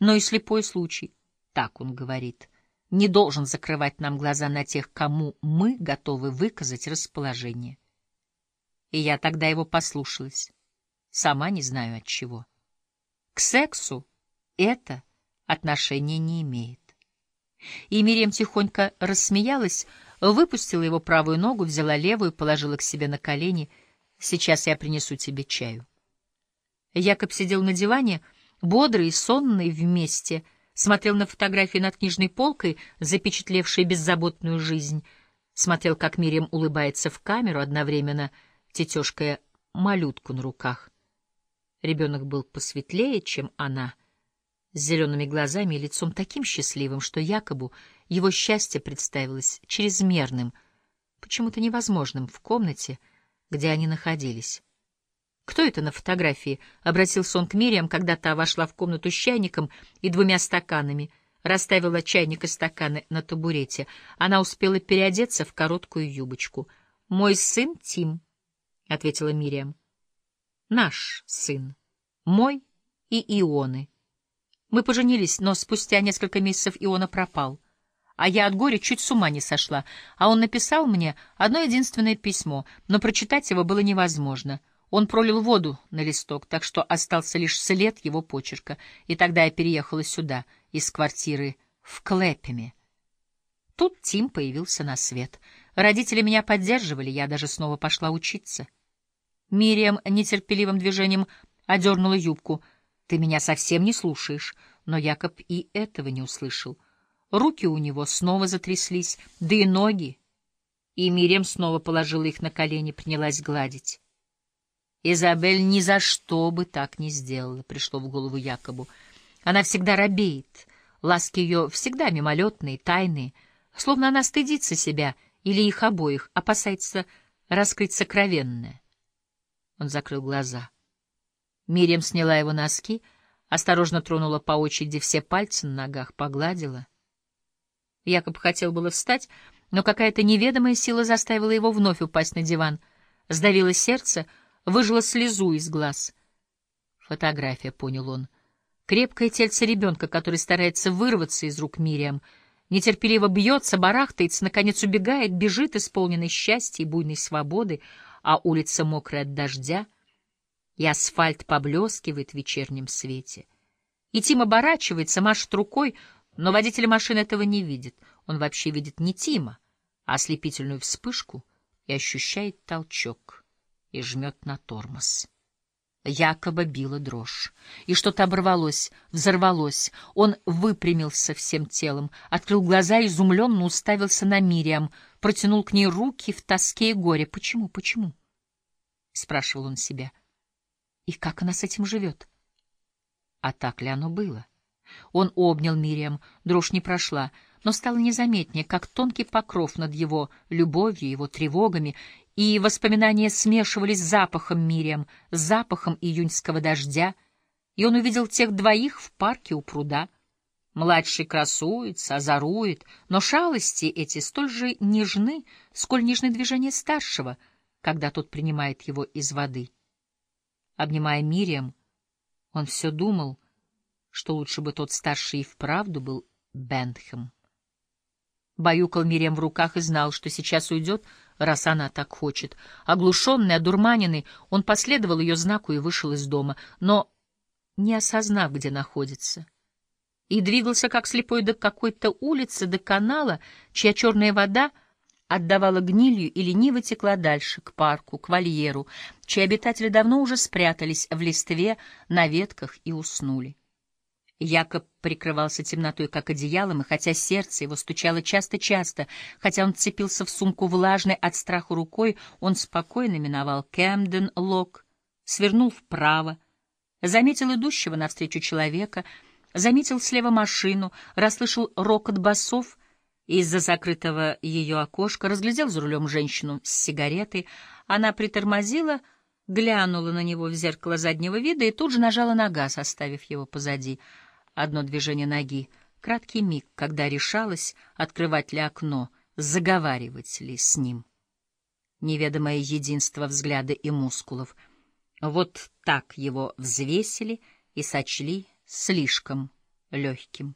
но и слепой случай, так он говорит, не должен закрывать нам глаза на тех, кому мы готовы выказать расположение. И я тогда его послушалась, сама не знаю от чего. К сексу это отношения не имеет. И Мириам тихонько рассмеялась, выпустила его правую ногу, взяла левую, положила к себе на колени. «Сейчас я принесу тебе чаю». Якоб сидел на диване, бодрый и сонный вместе, смотрел на фотографии над книжной полкой, запечатлевшие беззаботную жизнь, смотрел, как Мириам улыбается в камеру, одновременно тетешкая малютку на руках. Ребенок был посветлее, чем она — с зелеными глазами и лицом таким счастливым, что Якобу его счастье представилось чрезмерным, почему-то невозможным в комнате, где они находились. «Кто это на фотографии?» — обратился он к Мириам, когда та вошла в комнату с чайником и двумя стаканами, расставила чайник и стаканы на табурете. Она успела переодеться в короткую юбочку. «Мой сын Тим», — ответила Мириам. «Наш сын. Мой и Ионы». Мы поженились, но спустя несколько месяцев Иона пропал. А я от горя чуть с ума не сошла, а он написал мне одно единственное письмо, но прочитать его было невозможно. Он пролил воду на листок, так что остался лишь след его почерка, и тогда я переехала сюда, из квартиры в Клэпеме. Тут Тим появился на свет. Родители меня поддерживали, я даже снова пошла учиться. Мириам нетерпеливым движением одернула юбку — ты меня совсем не слушаешь. Но Якоб и этого не услышал. Руки у него снова затряслись, да и ноги. И Мирем снова положила их на колени, принялась гладить. Изабель ни за что бы так не сделала, пришло в голову Якобу. Она всегда робеет, ласки ее всегда мимолетные, тайные, словно она стыдится себя или их обоих, опасается раскрыть сокровенное. Он закрыл глаза. Мириам сняла его носки, осторожно тронула по очереди все пальцы на ногах, погладила. Якоб хотел было встать, но какая-то неведомая сила заставила его вновь упасть на диван, сдавила сердце, выжила слезу из глаз. Фотография, понял он. Крепкое тельце ребенка, который старается вырваться из рук Мириам, нетерпеливо бьется, барахтается, наконец убегает, бежит, исполненный счастья и буйной свободы, а улица мокрая от дождя — и асфальт поблескивает в вечернем свете. И Тим оборачивается, машет рукой, но водитель машины этого не видит. Он вообще видит не Тима, а ослепительную вспышку и ощущает толчок и жмет на тормоз. Якобы била дрожь, и что-то оборвалось, взорвалось. Он выпрямился всем телом, открыл глаза, изумленно уставился на Мириам, протянул к ней руки в тоске и горе. «Почему, почему?» — спрашивал он себя. — и как она с этим живет? А так ли оно было? Он обнял Мириам, дрожь не прошла, но стало незаметнее, как тонкий покров над его любовью, его тревогами, и воспоминания смешивались с запахом Мириам, с запахом июньского дождя, и он увидел тех двоих в парке у пруда. Младший красуется, озорует, но шалости эти столь же нежны, сколь нежны движения старшего, когда тот принимает его из воды. Обнимая Мириам, он все думал, что лучше бы тот старший и вправду был Бентхэм. Баюкал Мириам в руках и знал, что сейчас уйдет, раз она так хочет. Оглушенный, одурманенный, он последовал ее знаку и вышел из дома, но не осознав, где находится. И двигался, как слепой, до какой-то улицы, до канала, чья черная вода — отдавала гнилью и лениво текла дальше, к парку, к вольеру, чьи обитатели давно уже спрятались в листве, на ветках и уснули. Якоб прикрывался темнотой, как одеялом, и хотя сердце его стучало часто-часто, хотя он цепился в сумку влажной от страха рукой, он спокойно миновал Кэмден-Лок, свернул вправо, заметил идущего навстречу человека, заметил слева машину, расслышал рокот басов — из-за закрытого ее окошка разглядел за рулем женщину с сигаретой. Она притормозила, глянула на него в зеркало заднего вида и тут же нажала на газ, оставив его позади. Одно движение ноги, краткий миг, когда решалась, открывать ли окно, заговаривать ли с ним. Неведомое единство взгляда и мускулов. Вот так его взвесили и сочли слишком легким.